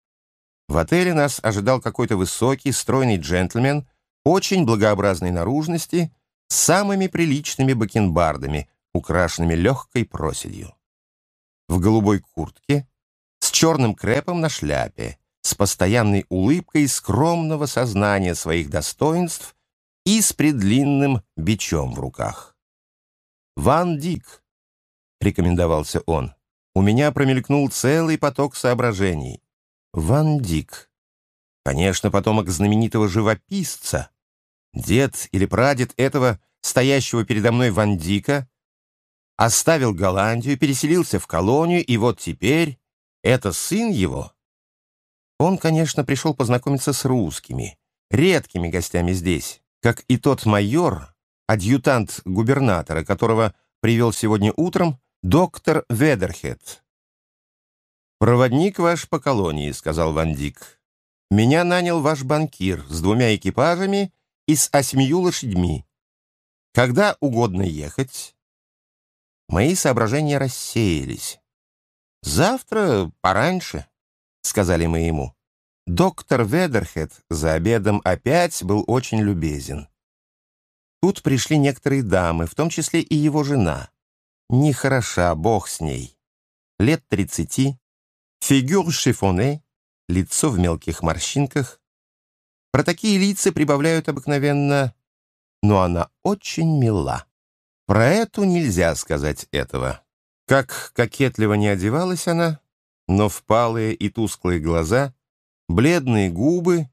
В отеле нас ожидал какой-то высокий, стройный джентльмен, очень благообразной наружности, с самыми приличными бакенбардами, украшенными легкой проседью. В голубой куртке, с черным крепом на шляпе, с постоянной улыбкой скромного сознания своих достоинств и с предлинным бичом в руках. Ван Дик, рекомендовался он. У меня промелькнул целый поток соображений. Ван Дик. Конечно, потомок знаменитого живописца. Дед или прадед этого, стоящего передо мной Ван Дика, оставил Голландию, переселился в колонию, и вот теперь это сын его. Он, конечно, пришел познакомиться с русскими, редкими гостями здесь, как и тот майор, адъютант губернатора, которого привел сегодня утром доктор Ведерхед. «Проводник ваш по колонии», — сказал Ван Дик. «Меня нанял ваш банкир с двумя экипажами и с осьмию лошадьми. Когда угодно ехать?» Мои соображения рассеялись. «Завтра пораньше», — сказали мы ему. Доктор Ведерхед за обедом опять был очень любезен. Тут пришли некоторые дамы, в том числе и его жена. Нехороша, бог с ней. Лет тридцати, фигюр шифоне, лицо в мелких морщинках. Про такие лица прибавляют обыкновенно «но она очень мила». Про эту нельзя сказать этого. Как кокетливо не одевалась она, но впалые и тусклые глаза, бледные губы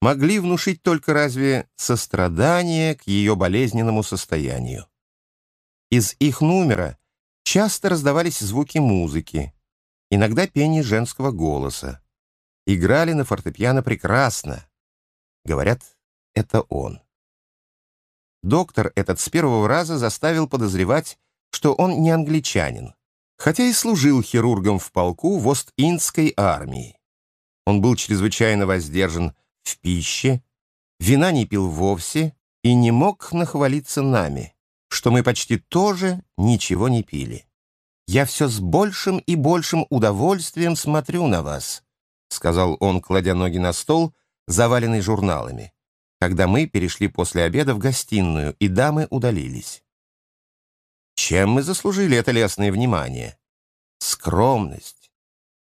могли внушить только разве сострадание к ее болезненному состоянию. Из их номера часто раздавались звуки музыки, иногда пение женского голоса. Играли на фортепиано прекрасно. Говорят, это он. Доктор этот с первого раза заставил подозревать, что он не англичанин, хотя и служил хирургом в полку в Ост-Индской армии. Он был чрезвычайно воздержан в пище, вина не пил вовсе и не мог нахвалиться нами, что мы почти тоже ничего не пили. «Я все с большим и большим удовольствием смотрю на вас», сказал он, кладя ноги на стол, заваленный журналами, когда мы перешли после обеда в гостиную, и дамы удалились. Чем мы заслужили это лестное внимание? Скромность,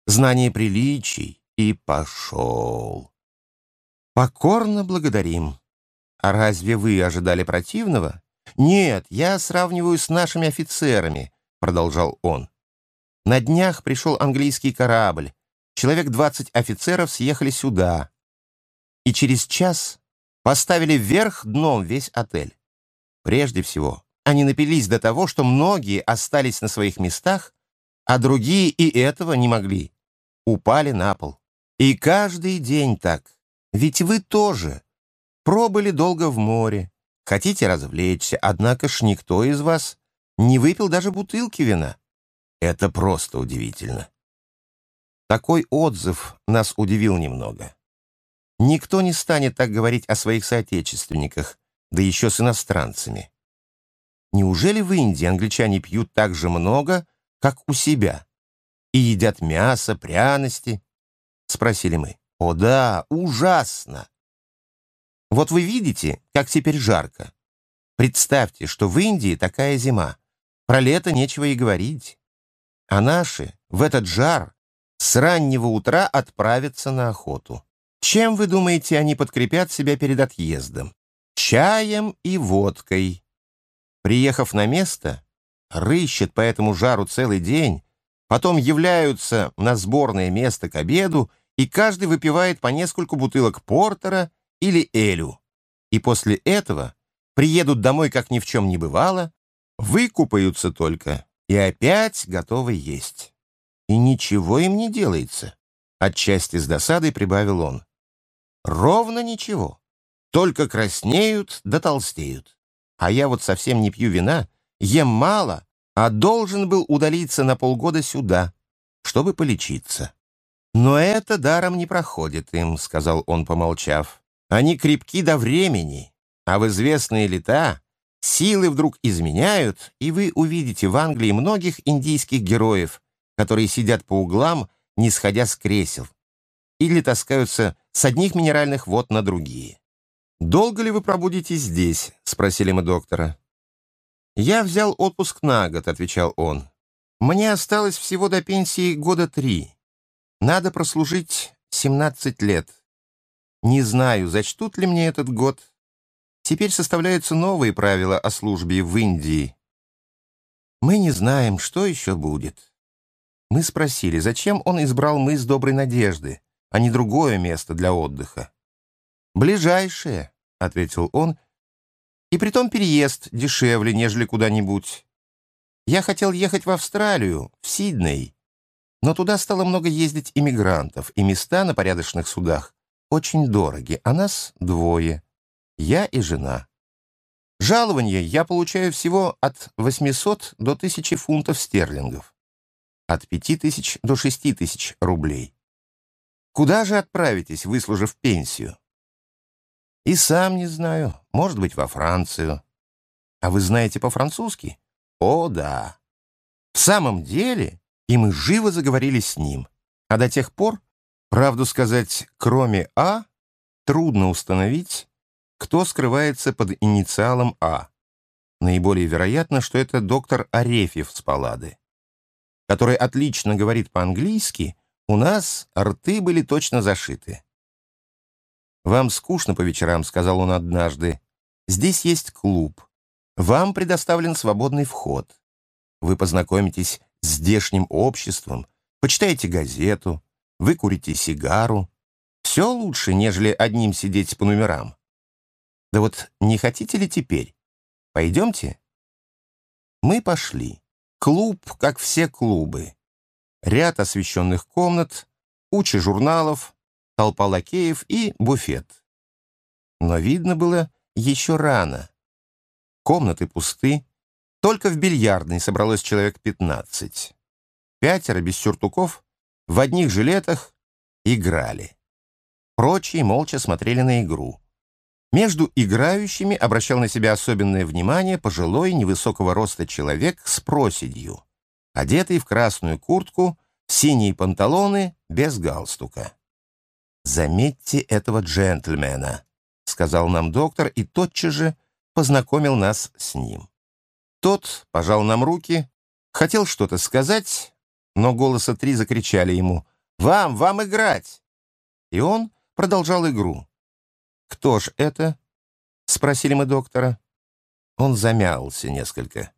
знание приличий и пошел. «Покорно благодарим. А разве вы ожидали противного?» «Нет, я сравниваю с нашими офицерами», — продолжал он. «На днях пришел английский корабль. Человек двадцать офицеров съехали сюда. И через час поставили вверх дном весь отель. Прежде всего, они напились до того, что многие остались на своих местах, а другие и этого не могли. Упали на пол. И каждый день так. Ведь вы тоже пробыли долго в море, хотите развлечься, однако ж никто из вас не выпил даже бутылки вина. Это просто удивительно. Такой отзыв нас удивил немного. Никто не станет так говорить о своих соотечественниках, да еще с иностранцами. Неужели в Индии англичане пьют так же много, как у себя? И едят мясо, пряности? Спросили мы. О да, ужасно! Вот вы видите, как теперь жарко. Представьте, что в Индии такая зима. Про лето нечего и говорить. А наши в этот жар с раннего утра отправятся на охоту. Чем, вы думаете, они подкрепят себя перед отъездом? Чаем и водкой. Приехав на место, рыщет по этому жару целый день, потом являются на сборное место к обеду и каждый выпивает по нескольку бутылок портера или элю. И после этого приедут домой, как ни в чем не бывало, выкупаются только и опять готовы есть. И ничего им не делается. Отчасти с досадой прибавил он. Ровно ничего. Только краснеют да толстеют. А я вот совсем не пью вина, ем мало, а должен был удалиться на полгода сюда, чтобы полечиться. «Но это даром не проходит им», — сказал он, помолчав. «Они крепки до времени, а в известные лета силы вдруг изменяют, и вы увидите в Англии многих индийских героев, которые сидят по углам, не сходя с кресел, или таскаются с одних минеральных вод на другие». «Долго ли вы пробудете здесь?» — спросили мы доктора. «Я взял отпуск на год», — отвечал он. «Мне осталось всего до пенсии года три». Надо прослужить 17 лет. Не знаю, зачтут ли мне этот год. Теперь составляются новые правила о службе в Индии. Мы не знаем, что еще будет. Мы спросили, зачем он избрал мыс Доброй Надежды, а не другое место для отдыха. «Ближайшее», — ответил он, — «и притом переезд дешевле, нежели куда-нибудь. Я хотел ехать в Австралию, в Сидней, но туда стало много ездить иммигрантов, и места на порядочных судах очень дороги, а нас двое, я и жена. Жалование я получаю всего от 800 до 1000 фунтов стерлингов, от 5000 до 6000 рублей. Куда же отправитесь, выслужив пенсию? И сам не знаю, может быть, во Францию. А вы знаете по-французски? О, да. В самом деле, и мы живо заговорили с ним. А до тех пор, правду сказать, кроме А, трудно установить, кто скрывается под инициалом А. Наиболее вероятно, что это доктор Арефьев с Паллады, который отлично говорит по-английски, у нас рты были точно зашиты. «Вам скучно по вечерам», — сказал он однажды. «Здесь есть клуб. Вам предоставлен свободный вход. Вы познакомитесь с здешним обществом, почитаете газету, выкурите сигару. Все лучше, нежели одним сидеть по номерам. Да вот не хотите ли теперь? Пойдемте?» Мы пошли. Клуб, как все клубы. Ряд освещенных комнат, куча журналов, толпа лакеев и буфет. Но видно было еще рано. Комнаты пусты, только в бильярдной собралось человек пятнадцать. Пятеро без сюртуков в одних жилетах играли. Прочие молча смотрели на игру. Между играющими обращал на себя особенное внимание пожилой невысокого роста человек с проседью, одетый в красную куртку, синие панталоны, без галстука. «Заметьте этого джентльмена», — сказал нам доктор и тотчас же познакомил нас с ним. Тот пожал нам руки, хотел что-то сказать, но голоса три закричали ему «Вам, вам играть!» И он продолжал игру. «Кто ж это?» — спросили мы доктора. Он замялся несколько.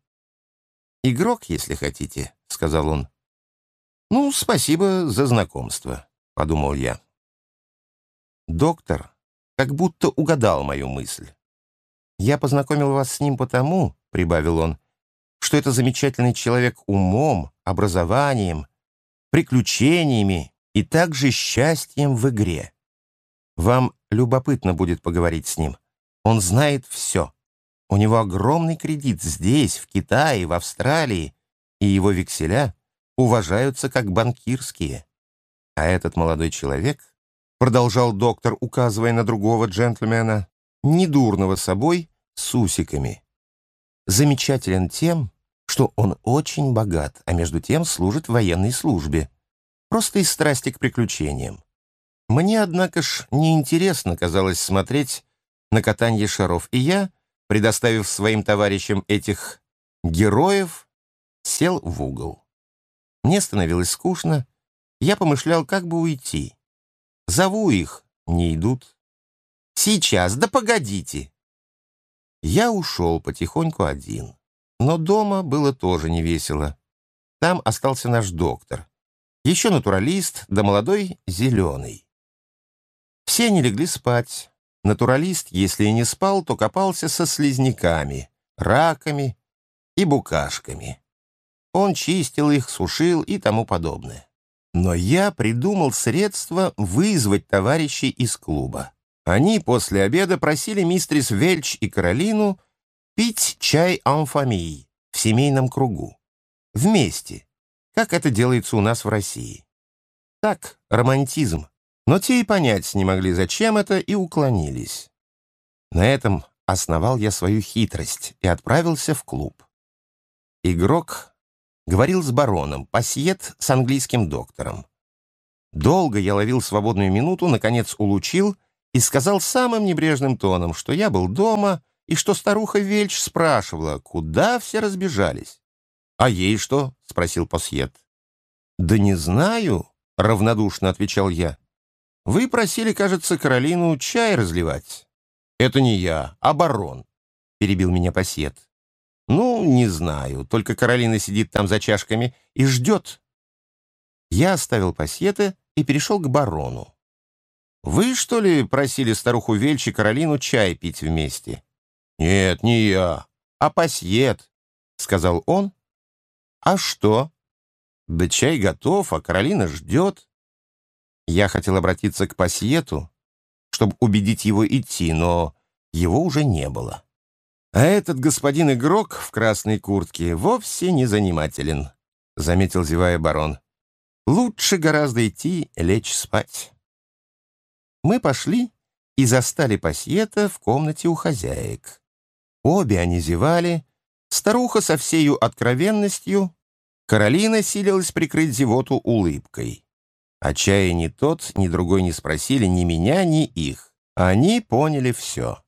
«Игрок, если хотите», — сказал он. «Ну, спасибо за знакомство», — подумал я. Доктор как будто угадал мою мысль. «Я познакомил вас с ним потому», — прибавил он, «что это замечательный человек умом, образованием, приключениями и также счастьем в игре. Вам любопытно будет поговорить с ним. Он знает все. У него огромный кредит здесь, в Китае, в Австралии, и его векселя уважаются как банкирские. А этот молодой человек, продолжал доктор, указывая на другого джентльмена, недурного собой, с усиками. Замечателен тем, что он очень богат, а между тем служит в военной службе. Просто из страсти к приключениям. Мне, однако ж, неинтересно казалось смотреть на катание шаров, и я, предоставив своим товарищам этих героев, сел в угол. Мне становилось скучно, я помышлял, как бы уйти. Зову их, не идут. «Сейчас, да погодите!» Я ушел потихоньку один, но дома было тоже не весело. Там остался наш доктор, еще натуралист, да молодой зеленый. Все не легли спать. Натуралист, если и не спал, то копался со слизняками, раками и букашками. Он чистил их, сушил и тому подобное. Но я придумал средство вызвать товарищей из клуба. Они после обеда просили мистрис Вельч и Каролину пить чай амфамии в семейном кругу. Вместе, как это делается у нас в России. Так, романтизм. Но те и понять не могли, зачем это, и уклонились. На этом основал я свою хитрость и отправился в клуб. Игрок говорил с бароном, пассиет с английским доктором. Долго я ловил свободную минуту, наконец улучил и сказал самым небрежным тоном, что я был дома и что старуха Вельч спрашивала, куда все разбежались. «А ей что?» — спросил пассиет. «Да не знаю», — равнодушно отвечал я. Вы просили, кажется, Каролину чай разливать. Это не я, а барон, перебил меня пассет. Ну, не знаю, только Каролина сидит там за чашками и ждет. Я оставил пассета и перешел к барону. «Вы, что ли, просили старуху Вельчи Каролину чай пить вместе?» «Нет, не я, а пассет», — сказал он. «А что?» «Да чай готов, а Каролина ждет». Я хотел обратиться к пассету, чтобы убедить его идти, но его уже не было. А этот господин игрок в красной куртке вовсе не занимателен, заметил зевая барон. Лучше гораздо идти лечь спать. Мы пошли и застали пассиета в комнате у хозяек. Обе они зевали, старуха со всею откровенностью, Каролина силилась прикрыть зевоту улыбкой. О чае ни тот, ни другой не спросили ни меня, ни их. Они поняли все.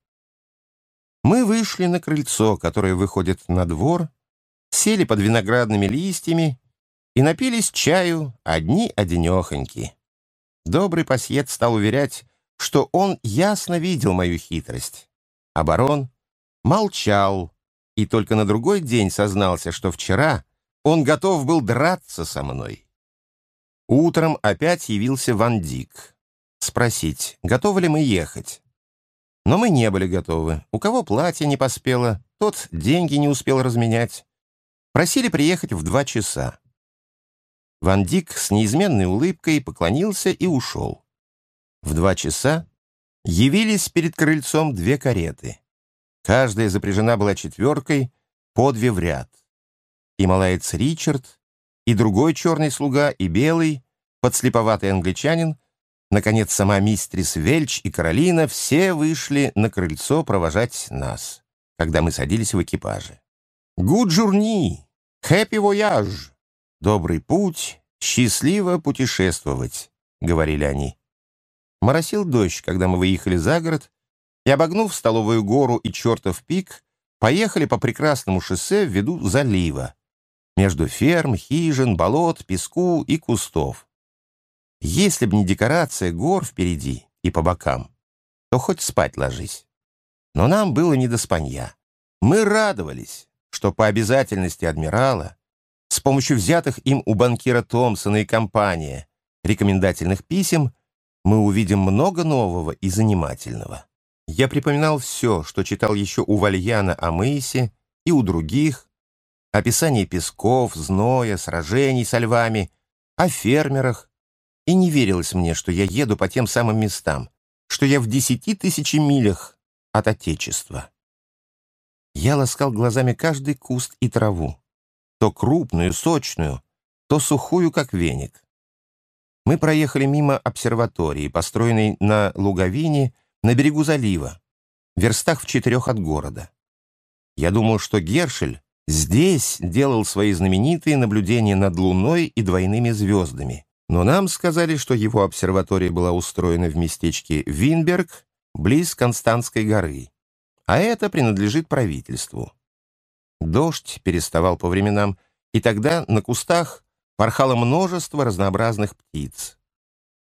Мы вышли на крыльцо, которое выходит на двор, сели под виноградными листьями и напились чаю одни-одинехоньки. Добрый пассиет стал уверять, что он ясно видел мою хитрость. А барон молчал и только на другой день сознался, что вчера он готов был драться со мной. Утром опять явился Ван Дик. Спросить, готовы ли мы ехать. Но мы не были готовы. У кого платье не поспело, тот деньги не успел разменять. Просили приехать в два часа. Ван Дик с неизменной улыбкой поклонился и ушел. В два часа явились перед крыльцом две кареты. Каждая запряжена была четверкой, по две в ряд. И малаец Ричард, и другой черный слуга, и белый, подслеповатый англичанин Наконец, сама мистрис Вельч и Каролина все вышли на крыльцо провожать нас, когда мы садились в экипаже. «Good journey! Happy voyage!» «Добрый путь! Счастливо путешествовать!» — говорили они. Моросил дождь, когда мы выехали за город, и, обогнув столовую гору и чертов пик, поехали по прекрасному шоссе в виду залива, между ферм, хижин, болот, песку и кустов. Если б не декорация гор впереди и по бокам, то хоть спать ложись. Но нам было не до спанья. Мы радовались, что по обязательности адмирала с помощью взятых им у банкира Томпсона и компания рекомендательных писем мы увидим много нового и занимательного. Я припоминал все, что читал еще у Вальяна о Мысе и у других, описание песков, зноя, сражений со львами, о фермерах, и не верилось мне, что я еду по тем самым местам, что я в десяти тысячи милях от Отечества. Я ласкал глазами каждый куст и траву, то крупную, сочную, то сухую, как веник. Мы проехали мимо обсерватории, построенной на луговине на берегу залива, в верстах в четырех от города. Я думал, что Гершель здесь делал свои знаменитые наблюдения над Луной и двойными звездами, но нам сказали, что его обсерватория была устроена в местечке Винберг, близ Константской горы, а это принадлежит правительству. Дождь переставал по временам, и тогда на кустах порхало множество разнообразных птиц.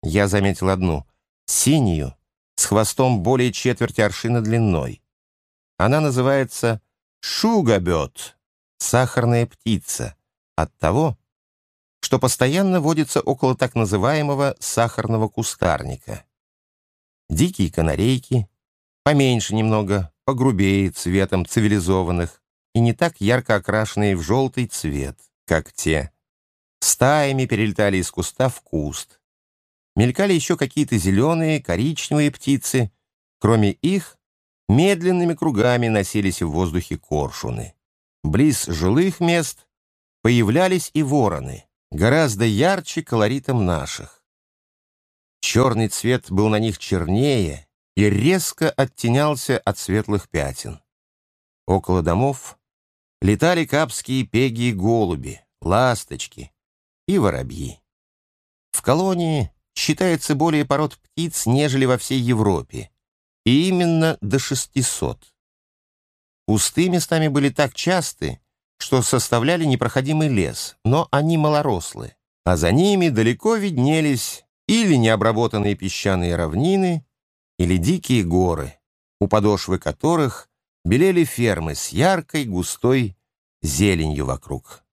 Я заметил одну — синюю, с хвостом более четверти аршина длиной. Она называется шугабет — сахарная птица, от того, что постоянно водится около так называемого сахарного кустарника. Дикие канарейки, поменьше немного, погрубее цветом цивилизованных и не так ярко окрашенные в желтый цвет, как те. Стаями перелетали из куста в куст. Мелькали еще какие-то зеленые, коричневые птицы. Кроме их, медленными кругами носились в воздухе коршуны. Близ жилых мест появлялись и вороны — гораздо ярче колоритом наших. Черный цвет был на них чернее и резко оттенялся от светлых пятен. Около домов летали капские пеги и голуби, ласточки и воробьи. В колонии считается более пород птиц, нежели во всей Европе, и именно до 600. Кусты местами были так часты, что составляли непроходимый лес, но они малорослые, а за ними далеко виднелись или необработанные песчаные равнины, или дикие горы, у подошвы которых белели фермы с яркой, густой зеленью вокруг.